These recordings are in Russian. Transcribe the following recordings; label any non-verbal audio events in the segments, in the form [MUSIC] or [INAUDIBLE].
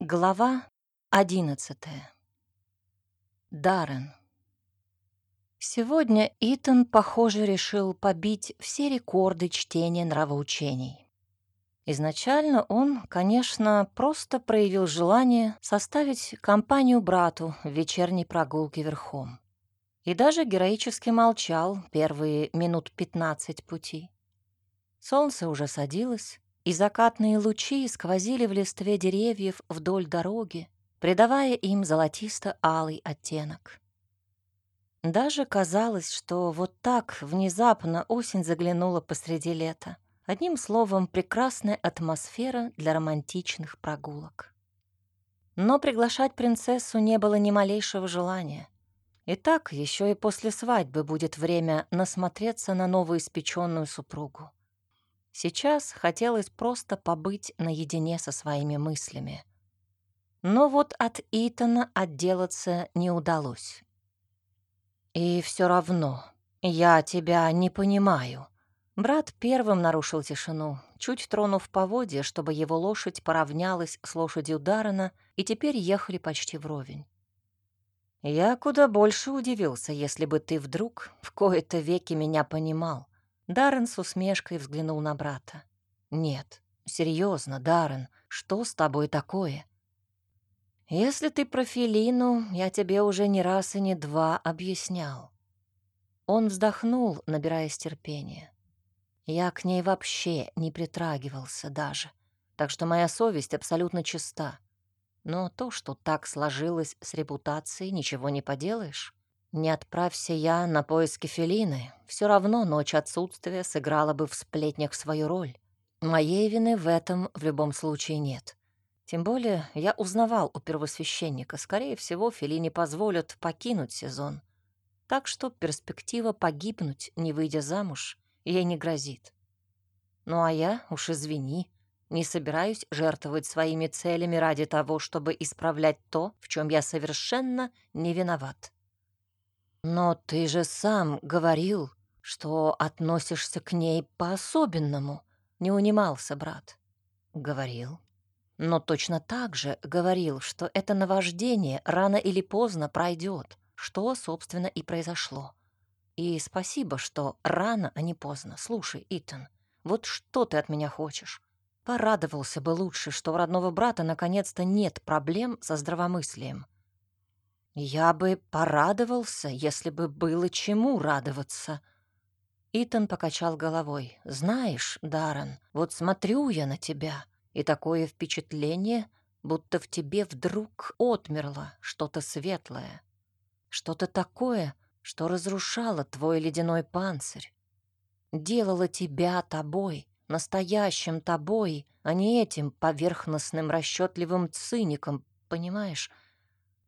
Глава одиннадцатая. Даррен. Сегодня Итан, похоже, решил побить все рекорды чтения нравоучений. Изначально он, конечно, просто проявил желание составить компанию брату в вечерней прогулке верхом. И даже героически молчал первые минут пятнадцать пути. Солнце уже садилось, и закатные лучи сквозили в листве деревьев вдоль дороги, придавая им золотисто-алый оттенок. Даже казалось, что вот так внезапно осень заглянула посреди лета. Одним словом, прекрасная атмосфера для романтичных прогулок. Но приглашать принцессу не было ни малейшего желания. И так еще и после свадьбы будет время насмотреться на новоиспеченную супругу. Сейчас хотелось просто побыть наедине со своими мыслями. Но вот от Итана отделаться не удалось. «И все равно, я тебя не понимаю». Брат первым нарушил тишину, чуть тронув поводья, чтобы его лошадь поравнялась с лошадью Даррена, и теперь ехали почти вровень. «Я куда больше удивился, если бы ты вдруг в кои-то веки меня понимал. Даррен с усмешкой взглянул на брата. «Нет, серьезно, Даррен, что с тобой такое?» «Если ты про Филину, я тебе уже не раз и не два объяснял». Он вздохнул, набираясь терпения. Я к ней вообще не притрагивался даже, так что моя совесть абсолютно чиста. Но то, что так сложилось с репутацией, ничего не поделаешь. Не отправься я на поиски Фелины, все равно ночь отсутствия сыграла бы в сплетнях свою роль. Моей вины в этом в любом случае нет. Тем более я узнавал у первосвященника, скорее всего, Фелине позволят покинуть сезон. Так что перспектива погибнуть, не выйдя замуж, ей не грозит. Ну а я, уж извини, не собираюсь жертвовать своими целями ради того, чтобы исправлять то, в чем я совершенно не виноват. «Но ты же сам говорил, что относишься к ней по-особенному», — не унимался брат. «Говорил. Но точно так же говорил, что это наваждение рано или поздно пройдет, что, собственно, и произошло. И спасибо, что рано, а не поздно. Слушай, Итан, вот что ты от меня хочешь? Порадовался бы лучше, что у родного брата наконец-то нет проблем со здравомыслием. Я бы порадовался, если бы было чему радоваться. Итан покачал головой. Знаешь, Даррен, вот смотрю я на тебя, и такое впечатление, будто в тебе вдруг отмерло что-то светлое. Что-то такое, что разрушало твой ледяной панцирь. Делало тебя тобой, настоящим тобой, а не этим поверхностным расчетливым циником, понимаешь?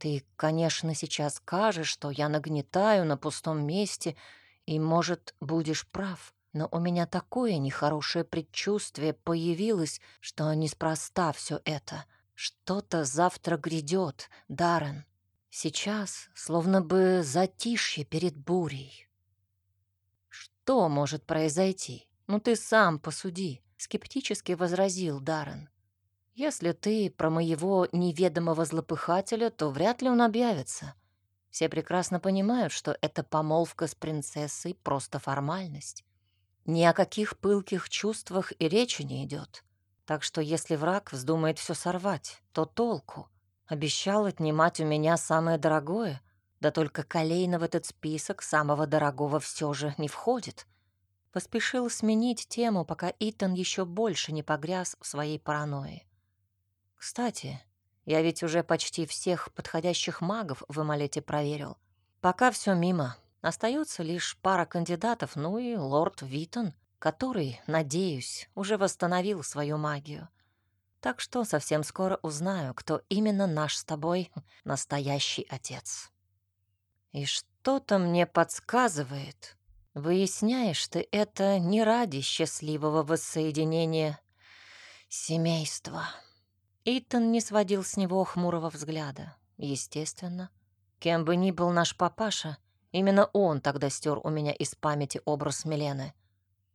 Ты, конечно, сейчас скажешь, что я нагнетаю на пустом месте, и, может, будешь прав, но у меня такое нехорошее предчувствие появилось, что неспроста все это. Что-то завтра грядет, Даррен. Сейчас словно бы затишье перед бурей. Что может произойти? Ну ты сам посуди, скептически возразил Даррен. Если ты про моего неведомого злопыхателя, то вряд ли он объявится. Все прекрасно понимают, что эта помолвка с принцессой — просто формальность. Ни о каких пылких чувствах и речи не идет. Так что если враг вздумает все сорвать, то толку. Обещал отнимать у меня самое дорогое, да только Колейна в этот список самого дорогого все же не входит. Поспешил сменить тему, пока Итан еще больше не погряз в своей паранойи. Кстати, я ведь уже почти всех подходящих магов в Эмалете проверил. Пока все мимо. Остается лишь пара кандидатов, ну и лорд Витон, который, надеюсь, уже восстановил свою магию. Так что совсем скоро узнаю, кто именно наш с тобой [LAUGHS] настоящий отец. И что-то мне подсказывает. Выясняешь ты это не ради счастливого воссоединения семейства. Итан не сводил с него хмурого взгляда. Естественно. Кем бы ни был наш папаша, именно он тогда стер у меня из памяти образ Милены.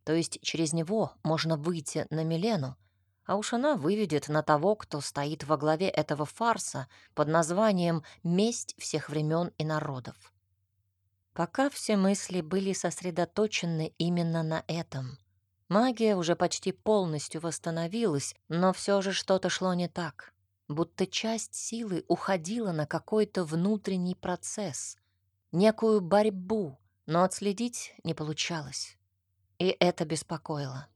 То есть через него можно выйти на Милену, а уж она выведет на того, кто стоит во главе этого фарса под названием «Месть всех времен и народов». Пока все мысли были сосредоточены именно на этом. Магия уже почти полностью восстановилась, но все же что-то шло не так. Будто часть силы уходила на какой-то внутренний процесс, некую борьбу, но отследить не получалось. И это беспокоило.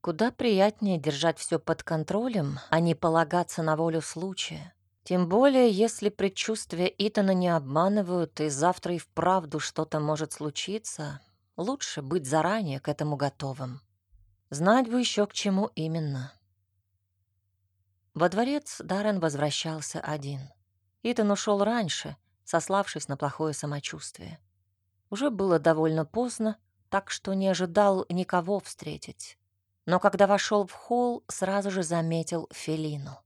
Куда приятнее держать все под контролем, а не полагаться на волю случая. Тем более, если предчувствия Итана не обманывают, и завтра и вправду что-то может случиться, лучше быть заранее к этому готовым. Знать бы еще к чему именно. Во дворец Даррен возвращался один. Итан ушел раньше, сославшись на плохое самочувствие. Уже было довольно поздно, так что не ожидал никого встретить но когда вошел в холл, сразу же заметил Фелину.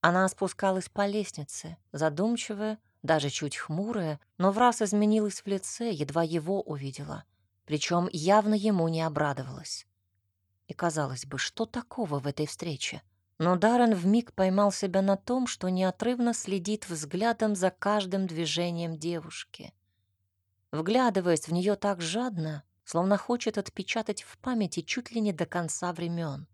Она спускалась по лестнице, задумчивая, даже чуть хмурая, но в раз изменилась в лице, едва его увидела, причем явно ему не обрадовалась. И казалось бы, что такого в этой встрече? Но Даррен вмиг поймал себя на том, что неотрывно следит взглядом за каждым движением девушки. Вглядываясь в нее так жадно, словно хочет отпечатать в памяти чуть ли не до конца времен.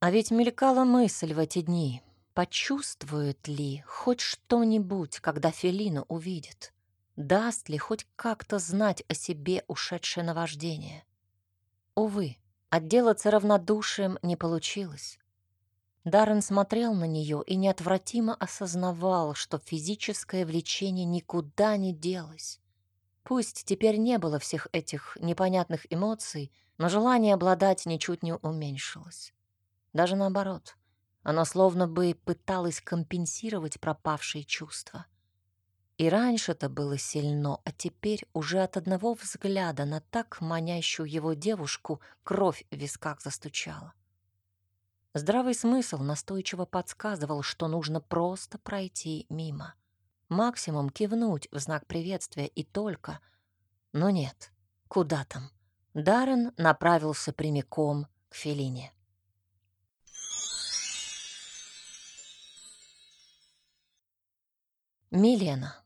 А ведь мелькала мысль в эти дни, почувствует ли хоть что-нибудь, когда Фелину увидит, даст ли хоть как-то знать о себе ушедшее наваждение. Увы, отделаться равнодушием не получилось. Даррен смотрел на нее и неотвратимо осознавал, что физическое влечение никуда не делось. Пусть теперь не было всех этих непонятных эмоций, но желание обладать ничуть не уменьшилось. Даже наоборот, оно словно бы пыталось компенсировать пропавшие чувства. И раньше это было сильно, а теперь уже от одного взгляда на так манящую его девушку кровь в висках застучала. Здравый смысл настойчиво подсказывал, что нужно просто пройти мимо — Максимум кивнуть в знак приветствия и только. Но нет, куда там? Даррен направился прямиком к Фелине. Милена.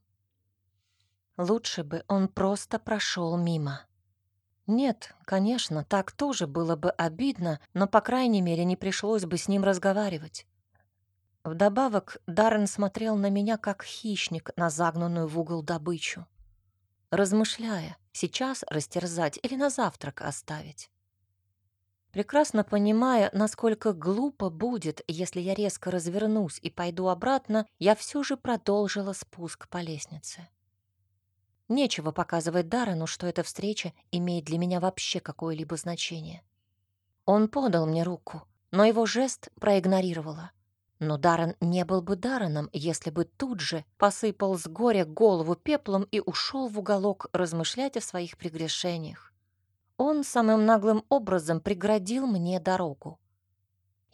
Лучше бы он просто прошел мимо. Нет, конечно, так тоже было бы обидно, но, по крайней мере, не пришлось бы с ним разговаривать. Вдобавок, Даррен смотрел на меня, как хищник на загнанную в угол добычу, размышляя, сейчас растерзать или на завтрак оставить. Прекрасно понимая, насколько глупо будет, если я резко развернусь и пойду обратно, я все же продолжила спуск по лестнице. Нечего показывать Даррену, что эта встреча имеет для меня вообще какое-либо значение. Он подал мне руку, но его жест проигнорировала. Но Даррен не был бы Дарреном, если бы тут же посыпал с горя голову пеплом и ушел в уголок размышлять о своих прегрешениях. Он самым наглым образом преградил мне дорогу.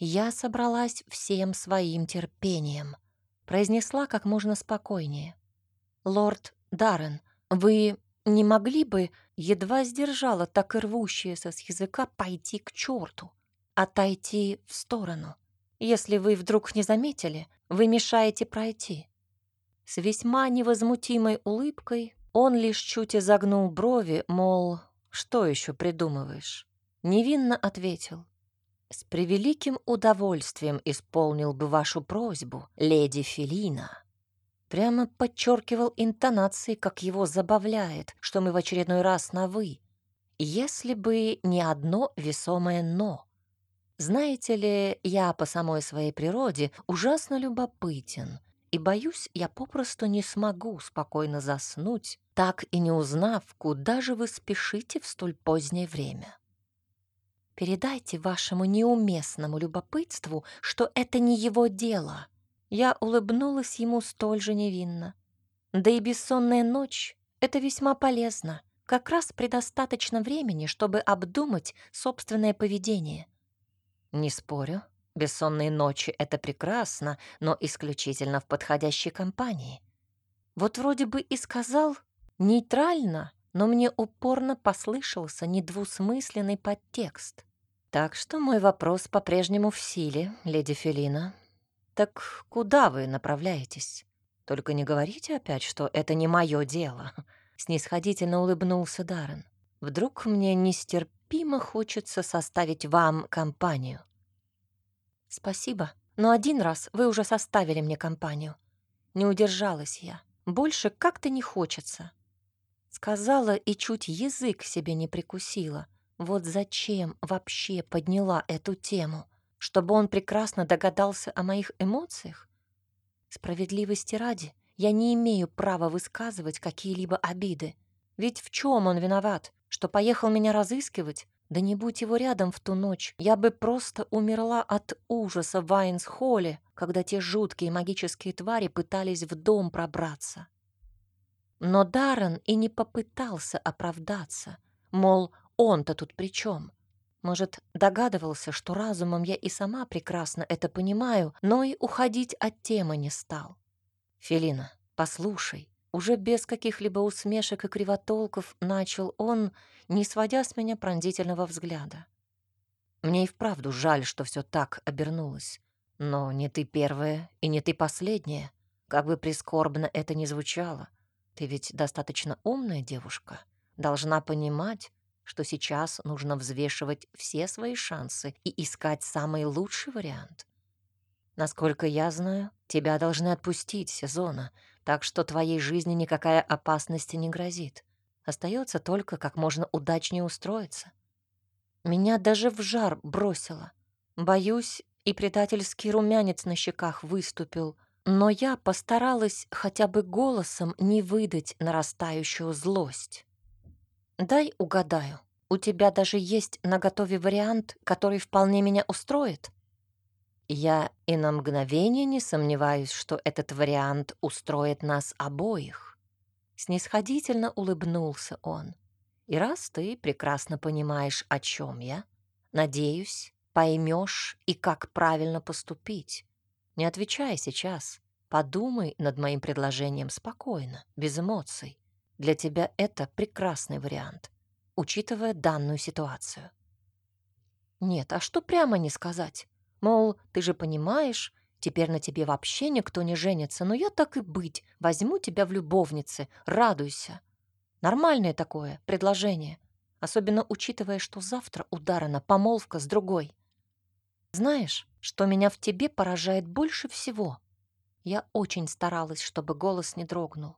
Я собралась всем своим терпением, произнесла как можно спокойнее. «Лорд Даррен, вы не могли бы, едва сдержала так и рвущееся с языка, пойти к черту, отойти в сторону?» Если вы вдруг не заметили, вы мешаете пройти». С весьма невозмутимой улыбкой он лишь чуть изогнул брови, мол, что еще придумываешь? Невинно ответил. «С превеликим удовольствием исполнил бы вашу просьбу, леди Фелина». Прямо подчеркивал интонации, как его забавляет, что мы в очередной раз на «вы». Если бы не одно весомое «но». Знаете ли, я по самой своей природе ужасно любопытен, и боюсь, я попросту не смогу спокойно заснуть, так и не узнав, куда же вы спешите в столь позднее время. Передайте вашему неуместному любопытству, что это не его дело. Я улыбнулась ему столь же невинно. Да и бессонная ночь — это весьма полезно. Как раз предостаточно времени, чтобы обдумать собственное поведение — не спорю, бессонные ночи — это прекрасно, но исключительно в подходящей компании. Вот вроде бы и сказал нейтрально, но мне упорно послышался недвусмысленный подтекст. Так что мой вопрос по-прежнему в силе, леди Фелина. Так куда вы направляетесь? Только не говорите опять, что это не мое дело. Снисходительно улыбнулся Даррен. Вдруг мне нестерпимо хочется составить вам компанию. Спасибо, но один раз вы уже составили мне компанию. Не удержалась я. Больше как-то не хочется. Сказала и чуть язык себе не прикусила. Вот зачем вообще подняла эту тему? Чтобы он прекрасно догадался о моих эмоциях? Справедливости ради, я не имею права высказывать какие-либо обиды. Ведь в чем он виноват? Что поехал меня разыскивать? Да не будь его рядом в ту ночь, я бы просто умерла от ужаса в Вайнс-холле, когда те жуткие магические твари пытались в дом пробраться. Но Даррен и не попытался оправдаться, мол, он-то тут при чем? Может, догадывался, что разумом я и сама прекрасно это понимаю, но и уходить от темы не стал. «Фелина, послушай», уже без каких-либо усмешек и кривотолков начал он, не сводя с меня пронзительного взгляда. Мне и вправду жаль, что все так обернулось. Но не ты первая и не ты последняя. Как бы прискорбно это ни звучало, ты ведь достаточно умная девушка. Должна понимать, что сейчас нужно взвешивать все свои шансы и искать самый лучший вариант. Насколько я знаю, тебя должны отпустить, Сезона, так что твоей жизни никакая опасность не грозит. Остается только как можно удачнее устроиться. Меня даже в жар бросило. Боюсь, и предательский румянец на щеках выступил, но я постаралась хотя бы голосом не выдать нарастающую злость. Дай угадаю, у тебя даже есть наготове вариант, который вполне меня устроит? Я и на мгновение не сомневаюсь, что этот вариант устроит нас обоих. Снисходительно улыбнулся он. И раз ты прекрасно понимаешь, о чем я, надеюсь, поймешь и как правильно поступить. Не отвечай сейчас. Подумай над моим предложением спокойно, без эмоций. Для тебя это прекрасный вариант, учитывая данную ситуацию. Нет, а что прямо не сказать? Мол, ты же понимаешь, теперь на тебе вообще никто не женится, но я так и быть, возьму тебя в любовницы, радуйся. Нормальное такое предложение, особенно учитывая, что завтра у Дарана помолвка с другой. Знаешь, что меня в тебе поражает больше всего? Я очень старалась, чтобы голос не дрогнул.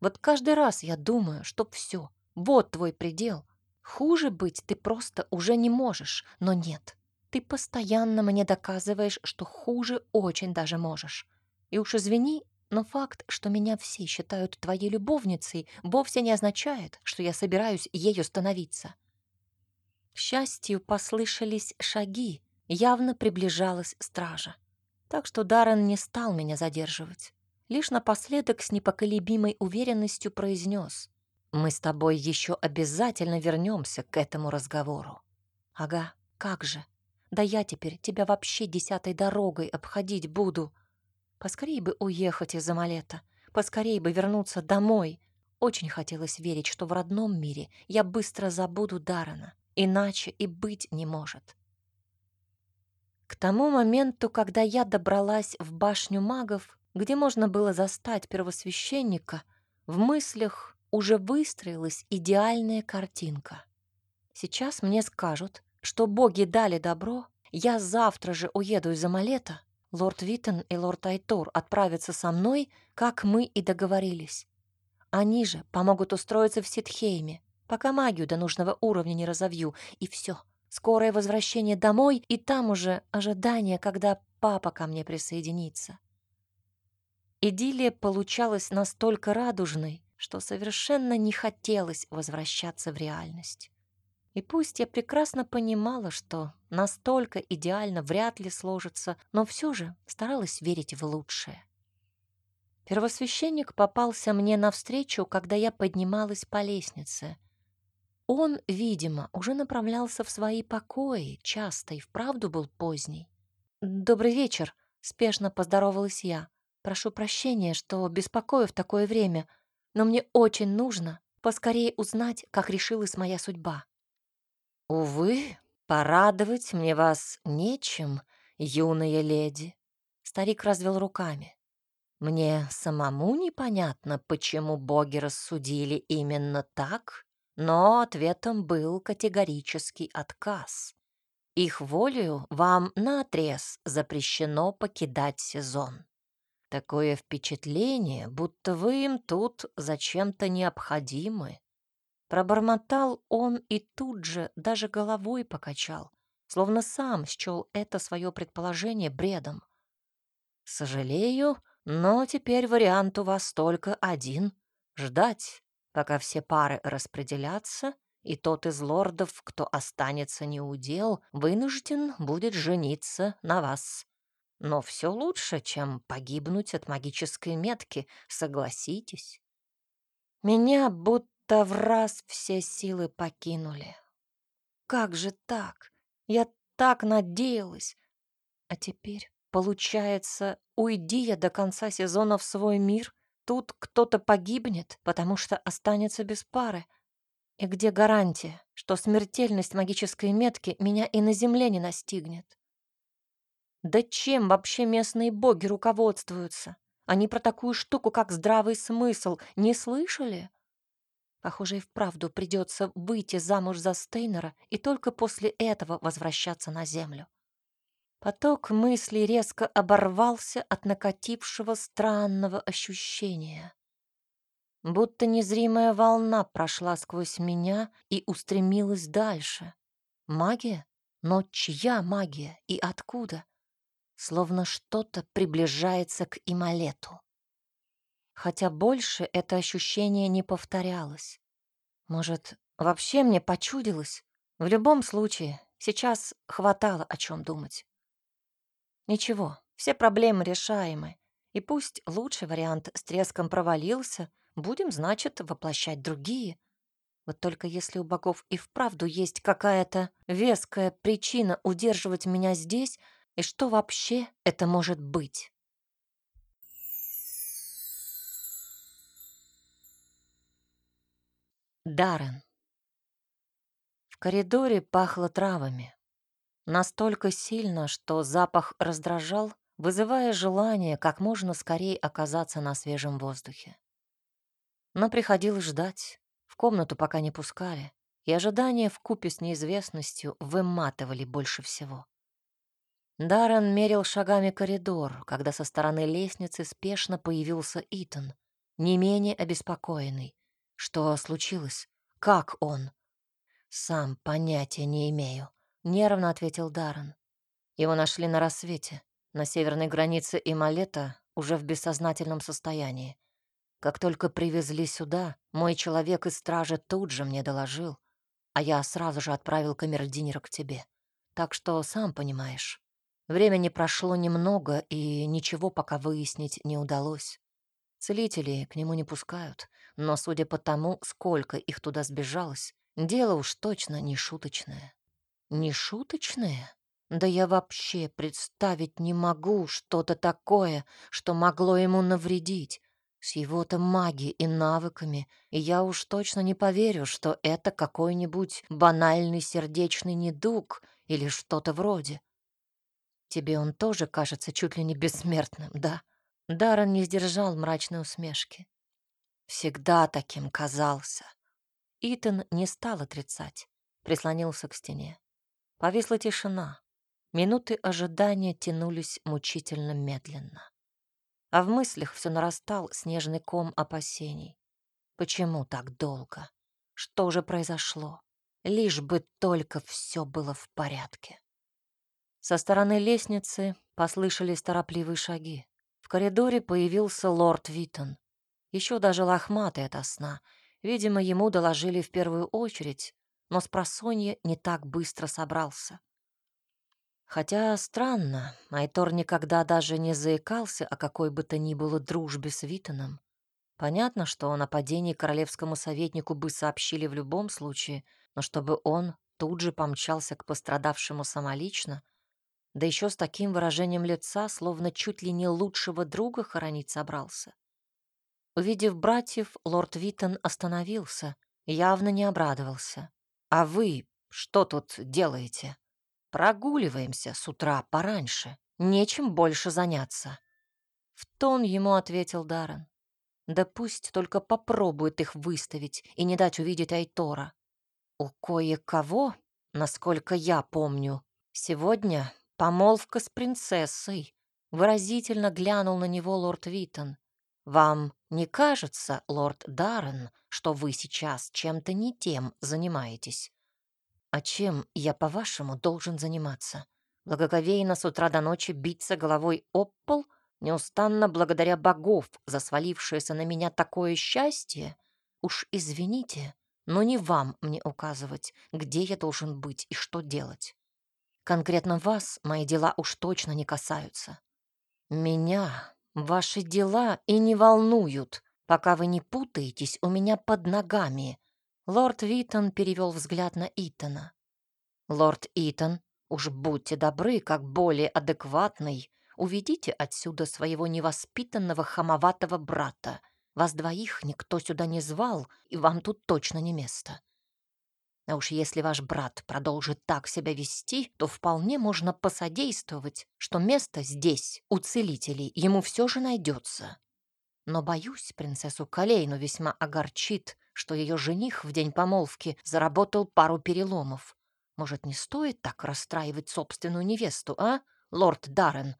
Вот каждый раз я думаю, что все, вот твой предел. Хуже быть ты просто уже не можешь, но нет. Ты постоянно мне доказываешь, что хуже очень даже можешь. И уж извини, но факт, что меня все считают твоей любовницей, вовсе не означает, что я собираюсь ею становиться. К счастью, послышались шаги, явно приближалась стража. Так что Даррен не стал меня задерживать. Лишь напоследок с непоколебимой уверенностью произнес: «Мы с тобой еще обязательно вернемся к этому разговору». «Ага, как же. Да я теперь тебя вообще десятой дорогой обходить буду. Поскорей бы уехать из Амалета, поскорей бы вернуться домой. Очень хотелось верить, что в родном мире я быстро забуду Дарана, иначе и быть не может. К тому моменту, когда я добралась в башню магов, где можно было застать первосвященника, в мыслях уже выстроилась идеальная картинка. Сейчас мне скажут, что боги дали добро, я завтра же уеду из Амалета, лорд Виттен и лорд Айтор отправятся со мной, как мы и договорились. Они же помогут устроиться в Ситхейме, пока магию до нужного уровня не разовью, и все. Скорое возвращение домой, и там уже ожидание, когда папа ко мне присоединится. Идиллия получалась настолько радужной, что совершенно не хотелось возвращаться в реальность. И пусть я прекрасно понимала, что настолько идеально вряд ли сложится, но все же старалась верить в лучшее. Первосвященник попался мне навстречу, когда я поднималась по лестнице. Он, видимо, уже направлялся в свои покои, часто и вправду был поздний. «Добрый вечер», — спешно поздоровалась я. «Прошу прощения, что беспокою в такое время, но мне очень нужно поскорее узнать, как решилась моя судьба». «Увы, порадовать мне вас нечем, юная леди. Старик развел руками. Мне самому непонятно, почему боги рассудили именно так, но ответом был категорический отказ. Их волею вам наотрез запрещено покидать сезон. Такое впечатление, будто вы им тут зачем-то необходимы. Пробормотал он и тут же даже головой покачал, словно сам счел это свое предположение бредом. Сожалею, но теперь вариант у вас только один — ждать, пока все пары распределятся, и тот из лордов, кто останется неудел, вынужден будет жениться на вас. Но все лучше, чем погибнуть от магической метки, согласитесь. Меня будто в раз все силы покинули. Как же так? Я так надеялась. А теперь, получается, уйди я до конца сезона в свой мир, тут кто-то погибнет, потому что останется без пары. И где гарантия, что смертельность магической метки меня и на земле не настигнет? Да чем вообще местные боги руководствуются? Они про такую штуку, как здравый смысл, не слышали? Похоже, и вправду придется выйти замуж за Стейнера и только после этого возвращаться на землю. Поток мыслей резко оборвался от накатившего странного ощущения. Будто незримая волна прошла сквозь меня и устремилась дальше. Магия? Но чья магия и откуда? словно что-то приближается к Ималету. Хотя больше это ощущение не повторялось. Может, вообще мне почудилось? В любом случае, сейчас хватало о чем думать. Ничего, все проблемы решаемы. И пусть лучший вариант с треском провалился, будем, значит, воплощать другие. Вот только если у богов и вправду есть какая-то веская причина удерживать меня здесь, и что вообще это может быть? Даррен. В коридоре пахло травами. Настолько сильно, что запах раздражал, вызывая желание как можно скорее оказаться на свежем воздухе. Но приходилось ждать. В комнату пока не пускали, и ожидания вкупе с неизвестностью выматывали больше всего. Даррен мерил шагами коридор, когда со стороны лестницы спешно появился Итан, не менее обеспокоенный. Что случилось? Как он? Сам понятия не имею, нервно ответил Даррен. Его нашли на рассвете, на северной границе Ималета, уже в бессознательном состоянии. Как только привезли сюда, мой человек из стражи тут же мне доложил, а я сразу же отправил камердинера к тебе. Так что сам понимаешь. Времени прошло немного, и ничего пока выяснить не удалось. Целители к нему не пускают, но судя по тому, сколько их туда сбежалось, дело уж точно не шуточное. Не шуточное? Да я вообще представить не могу что-то такое, что могло ему навредить. С его-то магией и навыками, и я уж точно не поверю, что это какой-нибудь банальный сердечный недуг или что-то вроде. Тебе он тоже кажется чуть ли не бессмертным, да? Даррен не сдержал мрачной усмешки. Всегда таким казался. Итан не стал отрицать, прислонился к стене. Повисла тишина. Минуты ожидания тянулись мучительно медленно. А в мыслях все нарастал снежный ком опасений. Почему так долго? Что же произошло? Лишь бы только все было в порядке. Со стороны лестницы послышались торопливые шаги. В коридоре появился лорд Виттон. Еще даже лохматый ото сна. Видимо, ему доложили в первую очередь, но с просонья не так быстро собрался. Хотя странно, Айтор никогда даже не заикался о какой бы то ни было дружбе с Витоном. Понятно, что о нападении королевскому советнику бы сообщили в любом случае, но чтобы он тут же помчался к пострадавшему самолично — да еще с таким выражением лица, словно чуть ли не лучшего друга хоронить собрался. Увидев братьев, лорд Виттон остановился, явно не обрадовался. «А вы что тут делаете?» Прогуливаемся с утра пораньше. Нечем больше заняться. В тон ему ответил Даррен. Да пусть только попробует их выставить и не дать увидеть Айтора. У кое-кого, насколько я помню, сегодня помолвка с принцессой. Выразительно глянул на него лорд Витон. Вам не кажется, лорд Даррен, что вы сейчас чем-то не тем занимаетесь? А чем я, по-вашему, должен заниматься? Благоговейно с утра до ночи биться головой об пол, неустанно благодаря богов за свалившееся на меня такое счастье? Уж извините, но не вам мне указывать, где я должен быть и что делать. Конкретно вас мои дела уж точно не касаются. Меня ваши дела и не волнуют, пока вы не путаетесь у меня под ногами, Лорд Витон перевел взгляд на Итана. «Лорд Итан, уж будьте добры, как более адекватный, уведите отсюда своего невоспитанного хамоватого брата. Вас двоих никто сюда не звал, и вам тут точно не место. А уж если ваш брат продолжит так себя вести, то вполне можно посодействовать, что место здесь, у целителей, ему все же найдется. Но, боюсь, принцессу Калейну весьма огорчит, что ее жених в день помолвки заработал пару переломов. Может, не стоит так расстраивать собственную невесту, а, лорд Даррен?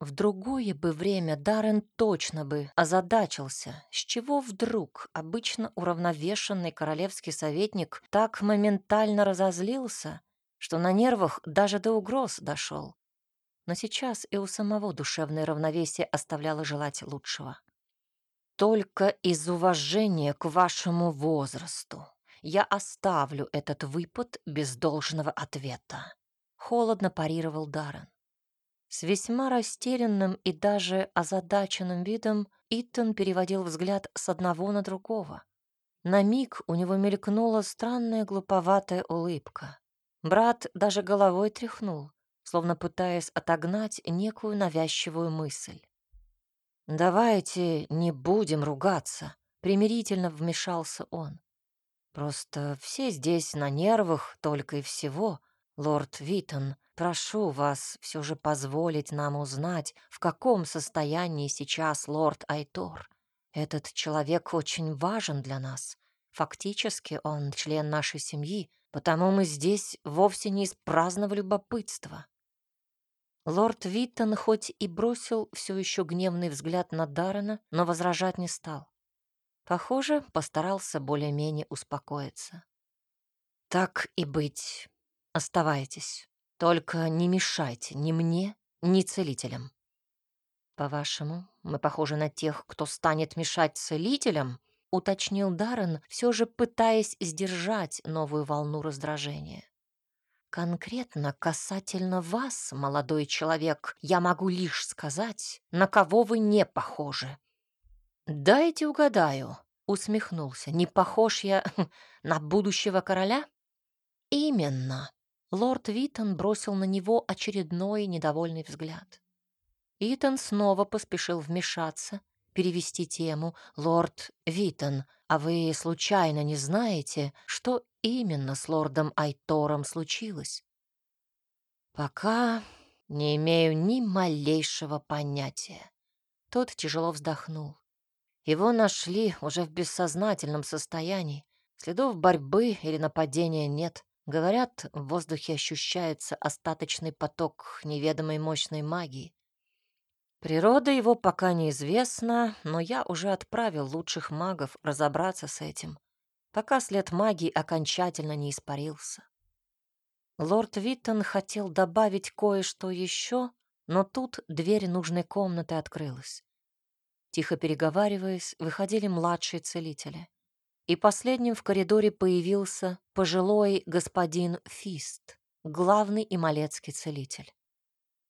В другое бы время Даррен точно бы озадачился, с чего вдруг обычно уравновешенный королевский советник так моментально разозлился, что на нервах даже до угроз дошел. Но сейчас и у самого душевное равновесие оставляло желать лучшего. Только из уважения к вашему возрасту я оставлю этот выпад без должного ответа. Холодно парировал Даррен. С весьма растерянным и даже озадаченным видом Итан переводил взгляд с одного на другого. На миг у него мелькнула странная глуповатая улыбка. Брат даже головой тряхнул, словно пытаясь отогнать некую навязчивую мысль. «Давайте не будем ругаться», — примирительно вмешался он. «Просто все здесь на нервах только и всего. Лорд Витон, прошу вас все же позволить нам узнать, в каком состоянии сейчас лорд Айтор. Этот человек очень важен для нас. Фактически он член нашей семьи, потому мы здесь вовсе не из праздного любопытства. Лорд Виттон хоть и бросил все еще гневный взгляд на Даррена, но возражать не стал. Похоже, постарался более-менее успокоиться. «Так и быть. Оставайтесь. Только не мешайте ни мне, ни целителям». «По-вашему, мы похожи на тех, кто станет мешать целителям?» — уточнил Даррен, все же пытаясь сдержать новую волну раздражения. Конкретно касательно вас, молодой человек, я могу лишь сказать, на кого вы не похожи. Дайте угадаю, усмехнулся. Не похож я [LAUGHS] на будущего короля? Именно. Лорд Витон бросил на него очередной недовольный взгляд. Итан снова поспешил вмешаться, перевести тему. «Лорд Витон, а вы случайно не знаете, что именно с лордом Айтором случилось?» «Пока не имею ни малейшего понятия». Тот тяжело вздохнул. Его нашли уже в бессознательном состоянии. Следов борьбы или нападения нет. Говорят, в воздухе ощущается остаточный поток неведомой мощной магии. Природа его пока неизвестна, но я уже отправил лучших магов разобраться с этим, пока след магии окончательно не испарился. Лорд Виттон хотел добавить кое-что еще, но тут дверь нужной комнаты открылась. Тихо переговариваясь, выходили младшие целители. И последним в коридоре появился пожилой господин Фист, главный ималецкий целитель.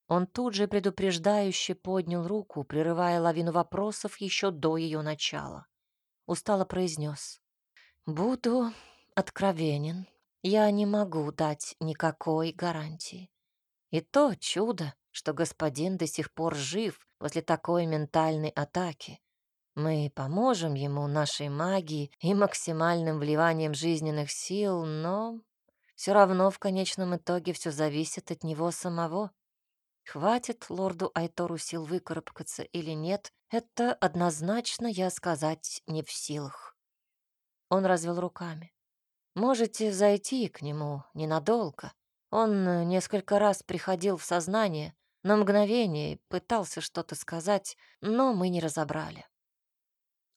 Он тут же предупреждающе поднял руку, прерывая лавину вопросов еще до ее начала. Устало произнес. «Буду откровенен. Я не могу дать никакой гарантии. И то чудо, что господин до сих пор жив после такой ментальной атаки. Мы поможем ему нашей магией и максимальным вливанием жизненных сил, но Все равно в конечном итоге все зависит от него самого. Хватит лорду Айтору сил выкарабкаться или нет, это однозначно я сказать не в силах. Он развел руками. Можете зайти к нему ненадолго. Он несколько раз приходил в сознание, на мгновение пытался что-то сказать, но мы не разобрали.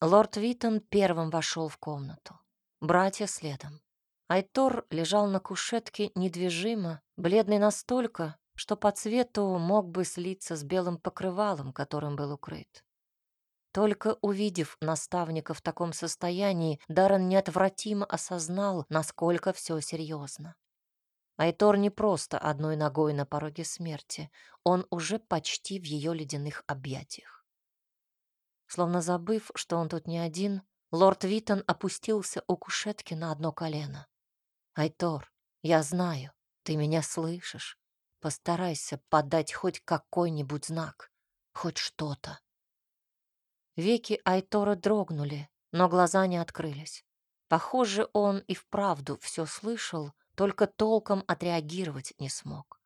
Лорд Виттон первым вошел в комнату. Братья следом. Айтор лежал на кушетке недвижимо, бледный настолько, что по цвету мог бы слиться с белым покрывалом, которым был укрыт. Только увидев наставника в таком состоянии, Даррен неотвратимо осознал, насколько все серьезно. Айтор не просто одной ногой на пороге смерти, он уже почти в ее ледяных объятиях. Словно забыв, что он тут не один, лорд Витон опустился у кушетки на одно колено. «Айтор, я знаю, ты меня слышишь. Постарайся подать хоть какой-нибудь знак, хоть что-то». Веки Айтора дрогнули, но глаза не открылись. Похоже, он и вправду все слышал, только толком отреагировать не смог.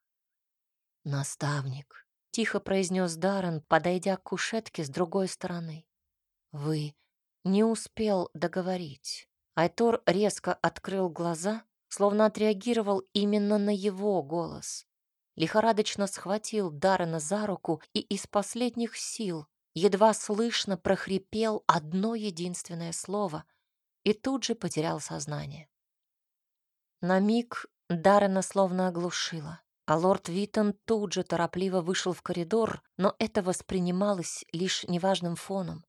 «Наставник», — тихо произнес Даррен, подойдя к кушетке с другой стороны. «Вы не успел договорить». Айтор резко открыл глаза, словно отреагировал именно на его голос. Лихорадочно схватил Даррена за руку и из последних сил едва слышно прохрипел одно единственное слово и тут же потерял сознание. На миг Даррена словно оглушила, а лорд Виттон тут же торопливо вышел в коридор, но это воспринималось лишь неважным фоном.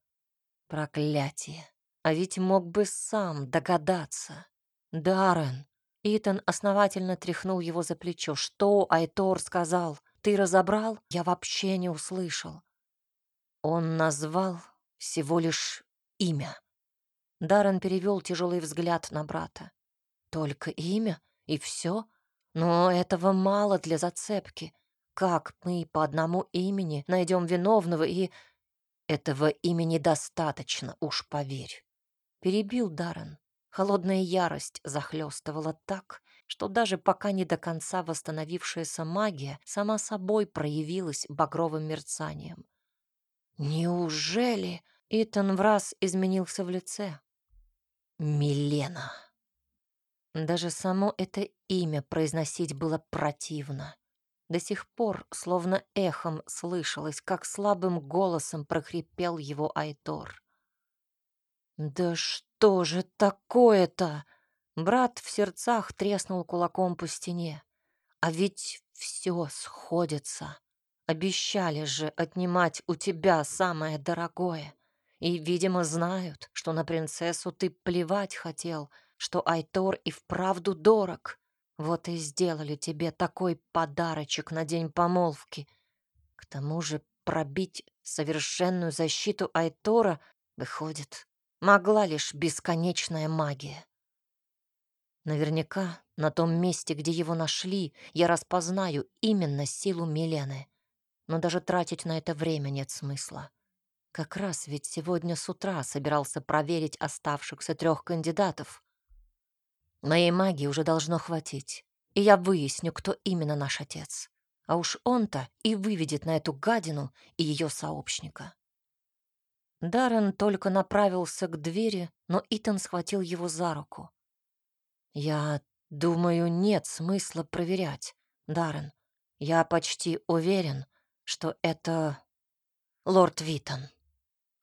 Проклятие! А ведь мог бы сам догадаться. Даррен! Итан основательно тряхнул его за плечо. «Что Айтор сказал? Ты разобрал? Я вообще не услышал». Он назвал всего лишь имя. Даррен перевел тяжелый взгляд на брата. Только имя и все? Но этого мало для зацепки. Как мы по одному имени найдем виновного и... Этого имени достаточно, уж поверь. Перебил Даррен. Холодная ярость захлестывала так, что даже пока не до конца восстановившаяся магия сама собой проявилась багровым мерцанием. Неужели Итан в раз изменился в лице? Милена. Даже само это имя произносить было противно. До сих пор словно эхом слышалось, как слабым голосом прохрипел его Айтор. «Да что же такое-то?» Брат в сердцах треснул кулаком по стене. «А ведь все сходится. Обещали же отнимать у тебя самое дорогое. И, видимо, знают, что на принцессу ты плевать хотел, что Айтор и вправду дорог. Вот и сделали тебе такой подарочек на день помолвки. К тому же пробить совершенную защиту Айтора, выходит, могла лишь бесконечная магия. Наверняка на том месте, где его нашли, я распознаю именно силу Милены но даже тратить на это время нет смысла. Как раз ведь сегодня с утра собирался проверить оставшихся трех кандидатов. Моей магии уже должно хватить, и я выясню, кто именно наш отец. А уж он-то и выведет на эту гадину и ее сообщника. Даррен только направился к двери, но Итан схватил его за руку. «Я думаю, нет смысла проверять, Даррен. Я почти уверен, что это лорд Витон.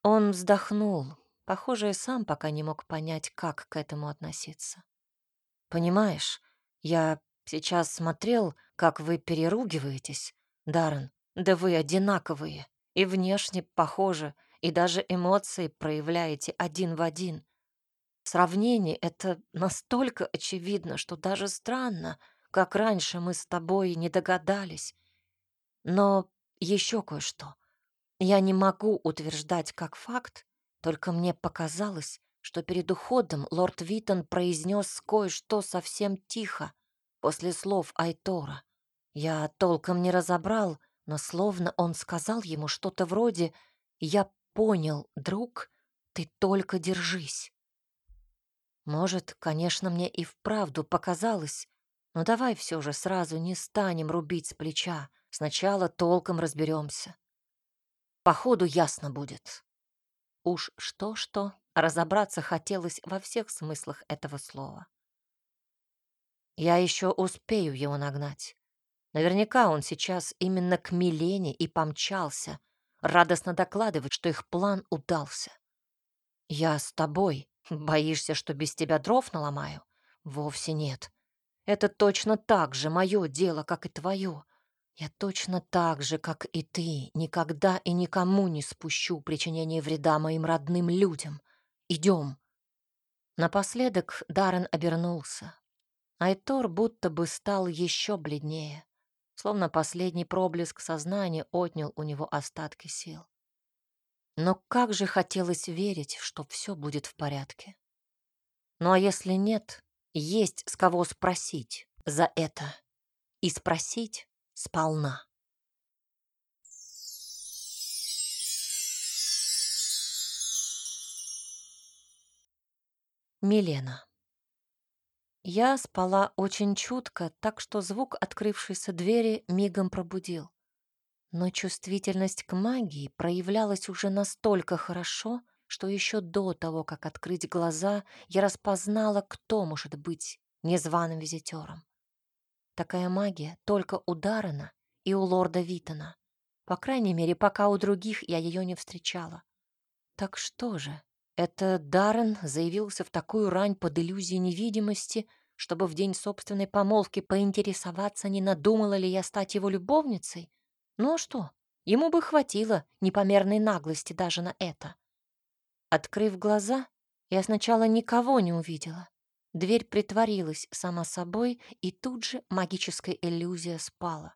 Он вздохнул, похоже, и сам пока не мог понять, как к этому относиться. «Понимаешь, я сейчас смотрел, как вы переругиваетесь, Даррен. Да вы одинаковые, и внешне похожи, и даже эмоции проявляете один в один. Сравнение это настолько очевидно, что даже странно, как раньше мы с тобой не догадались. Но еще кое-что. Я не могу утверждать как факт, только мне показалось, что перед уходом лорд Витон произнес кое-что совсем тихо, после слов Айтора. Я толком не разобрал, но словно он сказал ему что-то вроде «Я понял, друг, ты только держись». Может, конечно, мне и вправду показалось, Но давай все же сразу не станем рубить с плеча. Сначала толком разберемся. Походу ясно будет. Уж что-что, разобраться хотелось во всех смыслах этого слова. Я еще успею его нагнать. Наверняка он сейчас именно к Милене и помчался, радостно докладывать, что их план удался. «Я с тобой. Боишься, что без тебя дров наломаю?» «Вовсе нет. Это точно так же мое дело, как и твое. Я точно так же, как и ты, никогда и никому не спущу причинение вреда моим родным людям. Идем». Напоследок Даррен обернулся. Айтор будто бы стал еще бледнее, словно последний проблеск сознания отнял у него остатки сил. Но как же хотелось верить, что все будет в порядке. Ну а если нет, есть с кого спросить за это. И спросить сполна. Милена. Я спала очень чутко, так что звук открывшейся двери мигом пробудил. Но чувствительность к магии проявлялась уже настолько хорошо, что еще до того, как открыть глаза, я распознала, кто может быть незваным визитером. Такая магия только у Даррена и у лорда Витона. По крайней мере, пока у других я ее не встречала. Так что же, это Даррен заявился в такую рань под иллюзией невидимости, чтобы в день собственной помолвки поинтересоваться, не надумала ли я стать его любовницей? Ну а что? Ему бы хватило непомерной наглости даже на это. Открыв глаза, я сначала никого не увидела. Дверь притворилась сама собой, и тут же магическая иллюзия спала.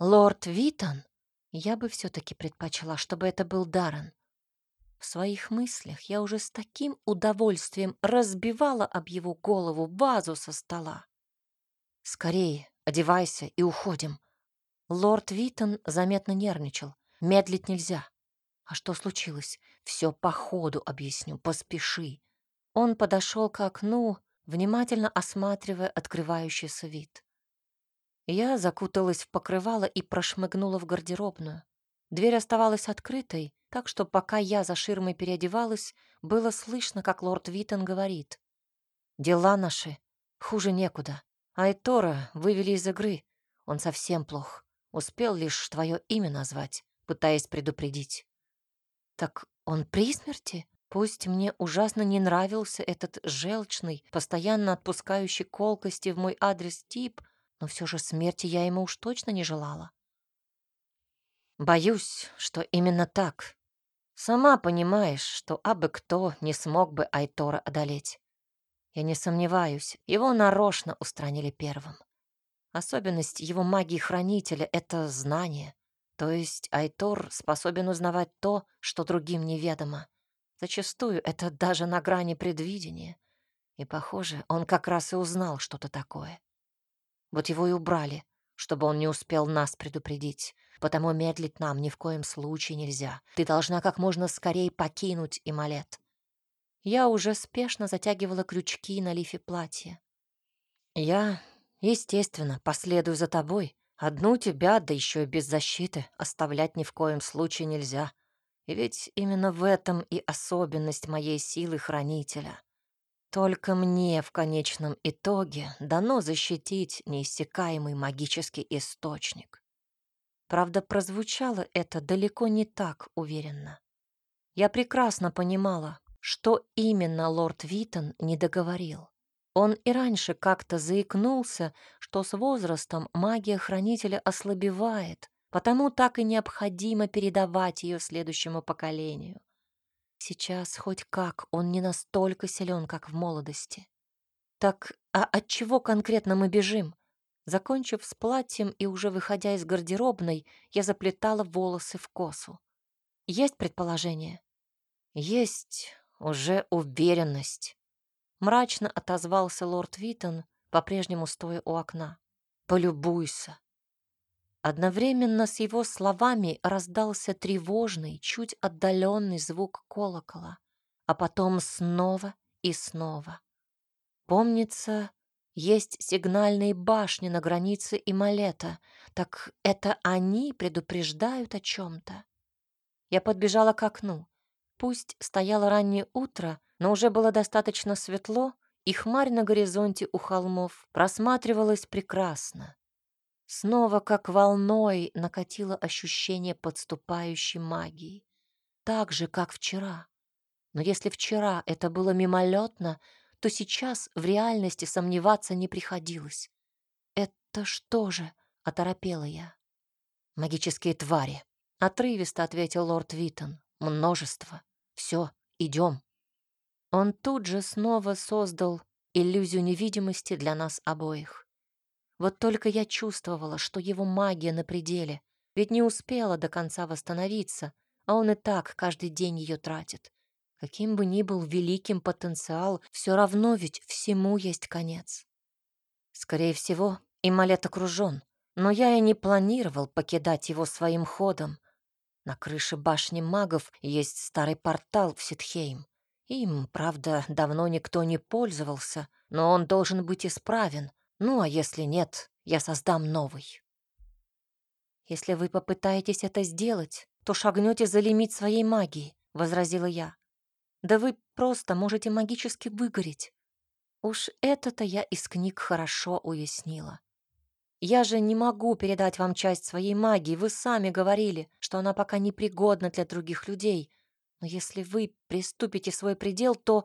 «Лорд Витон?» Я бы все-таки предпочла, чтобы это был Даррен. В своих мыслях я уже с таким удовольствием разбивала об его голову вазу со стола. «Скорее, одевайся и уходим», Лорд Витон заметно нервничал. Медлить нельзя. А что случилось? Все по ходу объясню, поспеши. Он подошел к окну, внимательно осматривая открывающийся вид. Я закуталась в покрывало и прошмыгнула в гардеробную. Дверь оставалась открытой, так что пока я за ширмой переодевалась, было слышно, как лорд Витон говорит. «Дела наши хуже некуда. Айтора вывели из игры. Он совсем плох. Успел лишь твое имя назвать, пытаясь предупредить. Так он при смерти? Пусть мне ужасно не нравился этот желчный, постоянно отпускающий колкости в мой адрес тип, но все же смерти я ему уж точно не желала. Боюсь, что именно так. Сама понимаешь, что абы кто не смог бы Айтора одолеть. Я не сомневаюсь, его нарочно устранили первым. Особенность его магии-хранителя — это знание. То есть Айтор способен узнавать то, что другим неведомо. Зачастую это даже на грани предвидения. И, похоже, он как раз и узнал что-то такое. Вот его и убрали, чтобы он не успел нас предупредить. Потому медлить нам ни в коем случае нельзя. Ты должна как можно скорее покинуть Ималет. Я уже спешно затягивала крючки на лифе платья. Я Естественно, последую за тобой. Одну тебя, да еще и без защиты, оставлять ни в коем случае нельзя. Ведь именно в этом и особенность моей силы хранителя. Только мне в конечном итоге дано защитить неиссякаемый магический источник. Правда, прозвучало это далеко не так уверенно. Я прекрасно понимала, что именно лорд Витон не договорил. Он и раньше как-то заикнулся, что с возрастом магия хранителя ослабевает, потому так и необходимо передавать ее следующему поколению. Сейчас хоть как он не настолько силен, как в молодости. Так, а от чего конкретно мы бежим? Закончив с платьем и уже выходя из гардеробной, я заплетала волосы в косу. Есть предположение? Есть уже уверенность. Мрачно отозвался лорд Витон, по-прежнему стоя у окна. «Полюбуйся». Одновременно с его словами раздался тревожный, чуть отдаленный звук колокола, а потом снова и снова. Помнится, Есть сигнальные башни на границе Ималета. Так это они предупреждают о чем-то. Я подбежала к окну. Пусть стояло раннее утро, но уже было достаточно светло, и хмарь на горизонте у холмов просматривалась прекрасно. Снова как волной накатило ощущение подступающей магии. Так же, как вчера. Но если вчера это было мимолетно, то сейчас в реальности сомневаться не приходилось. «Это что же?» — оторопела я. «Магические твари», — отрывисто ответил лорд Виттон. «Множество. Все, идем». Он тут же снова создал иллюзию невидимости для нас обоих. Вот только я чувствовала, что его магия на пределе, ведь не успела до конца восстановиться, а он и так каждый день ее тратит. Каким бы ни был великим потенциал, все равно ведь всему есть конец. Скорее всего, Ималет окружен, но я и не планировал покидать его своим ходом. На крыше башни магов есть старый портал в Ситхейм. Им, правда, давно никто не пользовался, но он должен быть исправен. Ну, а если нет, я создам новый. «Если вы попытаетесь это сделать, то шагнете за лимит своей магии», — возразила я. «Да вы просто можете магически выгореть. Уж это-то я из книг хорошо уяснила. Я же не могу передать вам часть своей магии, вы сами говорили, что она пока непригодна для других людей, но если вы приступите свой предел, то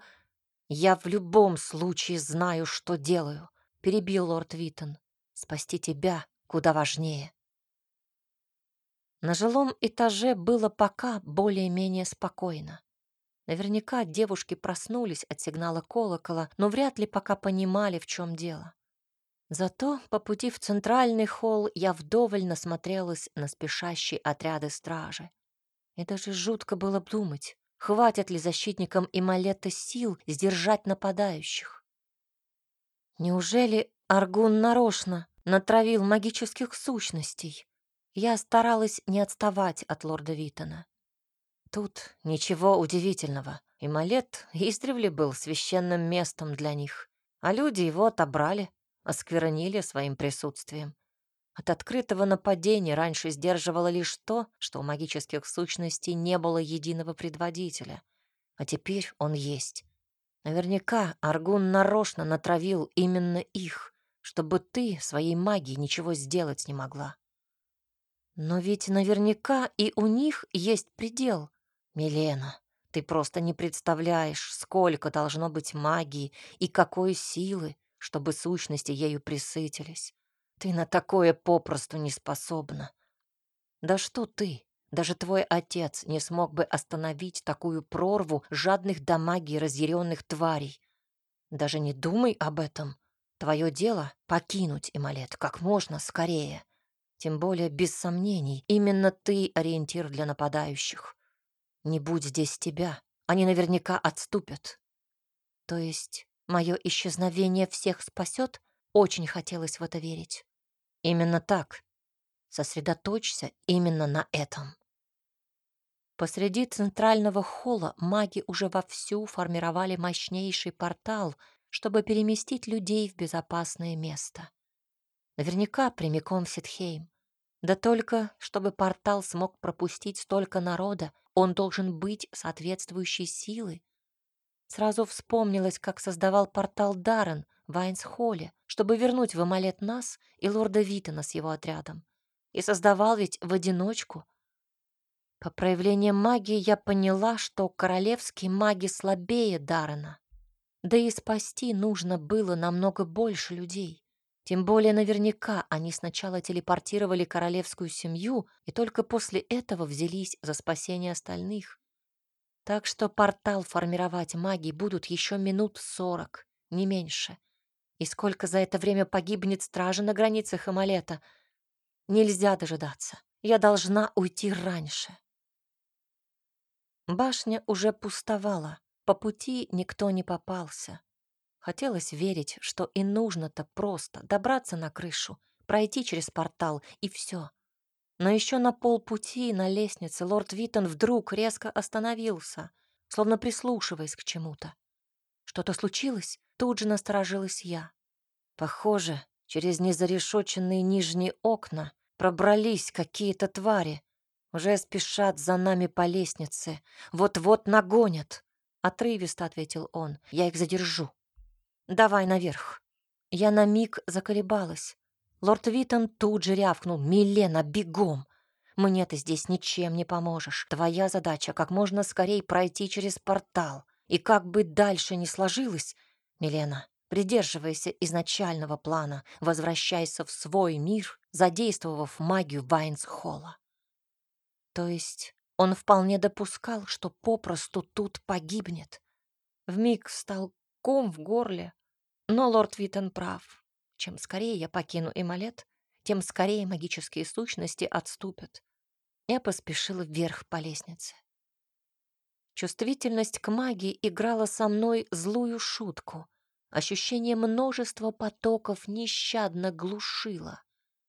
я в любом случае знаю, что делаю, перебил лорд Виттон. Спасти тебя куда важнее. На жилом этаже было пока более-менее спокойно. Наверняка девушки проснулись от сигнала колокола, но вряд ли пока понимали, в чем дело. Зато по пути в центральный холл я вдоволь насмотрелась на спешащие отряды стражи. И даже жутко было думать, хватит ли защитникам Ималета сил сдержать нападающих. Неужели Аргун нарочно натравил магических сущностей? Я старалась не отставать от лорда Витона. Тут ничего удивительного. Ималет издревле был священным местом для них, а люди его отобрали, осквернили своим присутствием. От открытого нападения раньше сдерживало лишь то, что у магических сущностей не было единого предводителя. А теперь он есть. Наверняка Аргун нарочно натравил именно их, чтобы ты своей магией ничего сделать не могла. Но ведь наверняка и у них есть предел. Милена, ты просто не представляешь, сколько должно быть магии и какой силы, чтобы сущности ею присытились. Ты на такое попросту не способна. Да что ты? Даже твой отец не смог бы остановить такую прорву жадных до магии разъяренных тварей. Даже не думай об этом. Твое дело — покинуть Эмалет как можно скорее. Тем более, без сомнений, именно ты ориентир для нападающих. Не будь здесь тебя, они наверняка отступят. То есть мое исчезновение всех спасет? Очень хотелось в это верить. Именно так. Сосредоточься именно на этом. Посреди центрального холла маги уже вовсю формировали мощнейший портал, чтобы переместить людей в безопасное место. Наверняка прямиком в Ситхейм. Да только, чтобы портал смог пропустить столько народа, он должен быть соответствующей силы. Сразу вспомнилось, как создавал портал Даррен в Айнсхолле, чтобы вернуть в Амалет нас и лорда Витона с его отрядом. И создавал ведь в одиночку. По проявлениям магии я поняла, что королевские маги слабее Даррена. Да и спасти нужно было намного больше людей. Тем более наверняка они сначала телепортировали королевскую семью и только после этого взялись за спасение остальных. Так что портал формировать маги будут еще минут сорок, не меньше. И сколько за это время погибнет стража на границах Амалета? Нельзя дожидаться. Я должна уйти раньше. Башня уже пустовала. По пути никто не попался. Хотелось верить, что и нужно-то просто добраться на крышу, пройти через портал и все. Но еще на полпути на лестнице лорд Виттон вдруг резко остановился, словно прислушиваясь к чему-то. Что-то случилось? Тут же насторожилась я. Похоже, через незарешоченные нижние окна пробрались какие-то твари. Уже спешат за нами по лестнице. Вот-вот нагонят. Отрывисто ответил он. Я их задержу. Давай наверх. Я на миг заколебалась. Лорд Витон тут же рявкнул. «Милена, бегом! Мне ты здесь ничем не поможешь. Твоя задача — как можно скорее пройти через портал. И как бы дальше ни сложилось, Милена, придерживайся изначального плана, возвращайся в свой мир, задействовав магию Вайнсхолла. То есть он вполне допускал, что попросту тут погибнет. Вмиг стал ком в горле, но лорд Витон прав. Чем скорее я покину Эмалет, тем скорее магические сущности отступят. Я поспешила вверх по лестнице. Чувствительность к магии играла со мной злую шутку. Ощущение множества потоков нещадно глушило.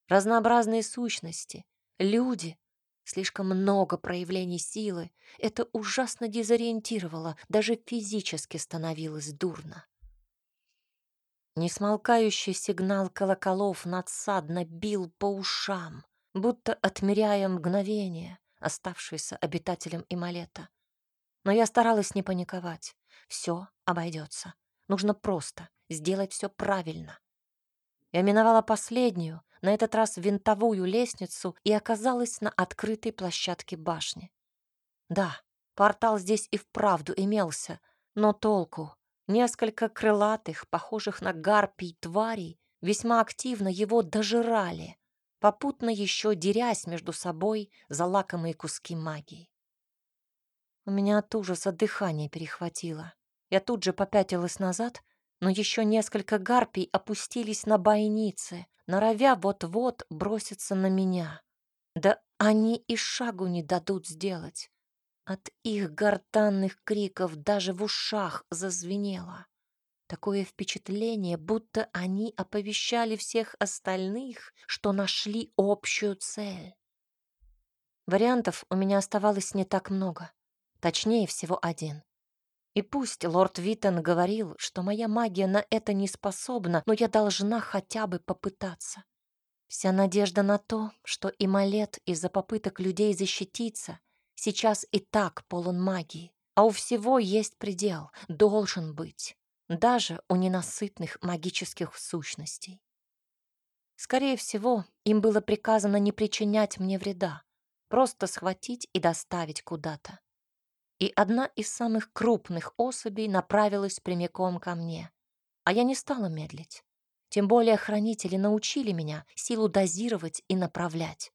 Разнообразные сущности, люди, слишком много проявлений силы. Это ужасно дезориентировало, даже физически становилось дурно. Несмолкающий сигнал колоколов надсадно бил по ушам, будто отмеряя мгновение, оставшееся обитателем Ималета. Но я старалась не паниковать. Все обойдется. Нужно просто сделать все правильно. Я миновала последнюю, на этот раз винтовую лестницу и оказалась на открытой площадке башни. Да, портал здесь и вправду имелся, но толку. Несколько крылатых, похожих на гарпий тварей, весьма активно его дожирали, попутно еще дерясь между собой за лакомые куски магии. У меня от ужаса дыхание перехватило. Я тут же попятилась назад, но еще несколько гарпий опустились на бойницы, норовя вот-вот броситься на меня. Да они и шагу не дадут сделать. От их гортанных криков даже в ушах зазвенело. Такое впечатление, будто они оповещали всех остальных, что нашли общую цель. Вариантов у меня оставалось не так много. Точнее, всего один. И пусть лорд Виттон говорил, что моя магия на это не способна, но я должна хотя бы попытаться. Вся надежда на то, что Ималет из-за попыток людей защититься сейчас и так полон магии, а у всего есть предел, должен быть, даже у ненасытных магических сущностей. Скорее всего, им было приказано не причинять мне вреда, просто схватить и доставить куда-то и одна из самых крупных особей направилась прямиком ко мне. А я не стала медлить. Тем более хранители научили меня силу дозировать и направлять.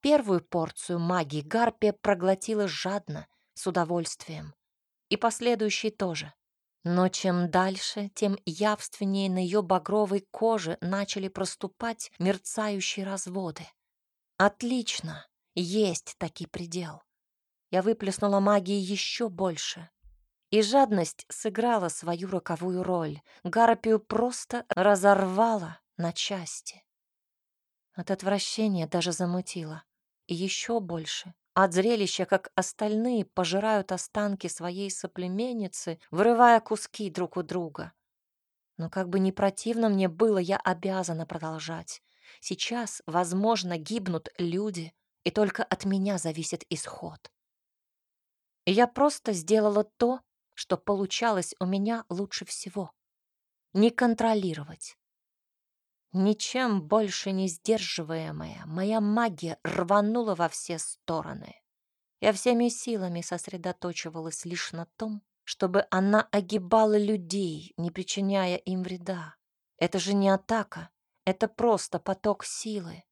Первую порцию магии Гарпия проглотила жадно, с удовольствием. И последующие тоже. Но чем дальше, тем явственнее на ее багровой коже начали проступать мерцающие разводы. Отлично, есть таки предел я выплеснула магии еще больше. И жадность сыграла свою роковую роль. Гарпию просто разорвала на части. От отвращения даже замутило. И еще больше. От зрелища, как остальные пожирают останки своей соплеменницы, вырывая куски друг у друга. Но как бы не противно мне было, я обязана продолжать. Сейчас, возможно, гибнут люди, и только от меня зависит исход. Я просто сделала то, что получалось у меня лучше всего. Не контролировать. Ничем больше не сдерживаемая, моя магия рванула во все стороны. Я всеми силами сосредоточивалась лишь на том, чтобы она огибала людей, не причиняя им вреда. Это же не атака, это просто поток силы.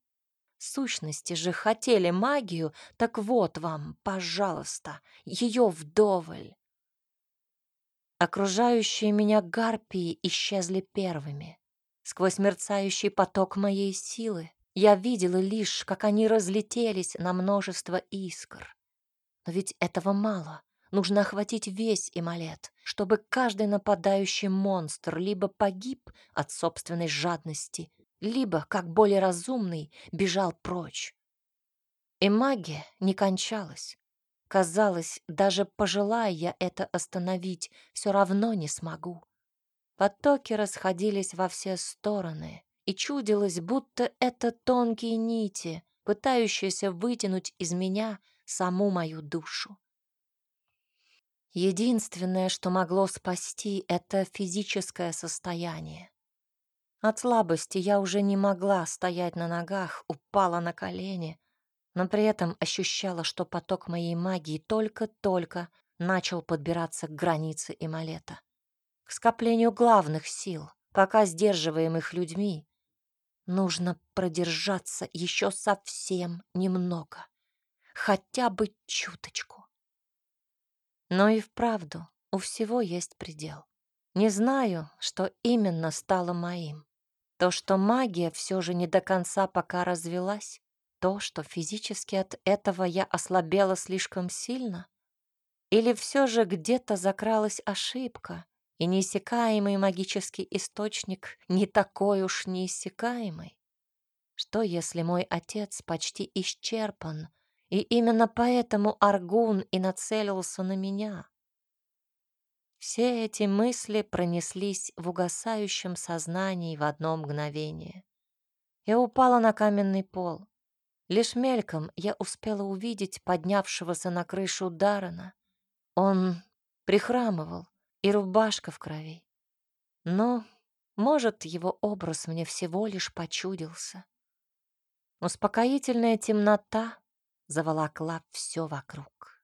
Сущности же хотели магию, так вот вам, пожалуйста, ее вдоволь. Окружающие меня гарпии исчезли первыми. Сквозь мерцающий поток моей силы я видела лишь, как они разлетелись на множество искр. Но ведь этого мало. Нужно охватить весь Ималет, чтобы каждый нападающий монстр либо погиб от собственной жадности, либо, как более разумный, бежал прочь. И магия не кончалась. Казалось, даже пожелая я это остановить, все равно не смогу. Потоки расходились во все стороны, и чудилось, будто это тонкие нити, пытающиеся вытянуть из меня саму мою душу. Единственное, что могло спасти, это физическое состояние. От слабости я уже не могла стоять на ногах, упала на колени, но при этом ощущала, что поток моей магии только-только начал подбираться к границе Ималета, к скоплению главных сил, пока сдерживаемых людьми. Нужно продержаться еще совсем немного, хотя бы чуточку. Но и вправду у всего есть предел. Не знаю, что именно стало моим. То, что магия все же не до конца пока развелась, то, что физически от этого я ослабела слишком сильно, или все же где-то закралась ошибка, и неиссякаемый магический источник не такой уж неиссякаемый? Что, если мой отец почти исчерпан, и именно поэтому Аргун и нацелился на меня? Все эти мысли пронеслись в угасающем сознании в одно мгновение. Я упала на каменный пол. Лишь мельком я успела увидеть поднявшегося на крышу Дарана. Он прихрамывал, и рубашка в крови. Но, может, его образ мне всего лишь почудился. Успокоительная темнота заволокла все вокруг.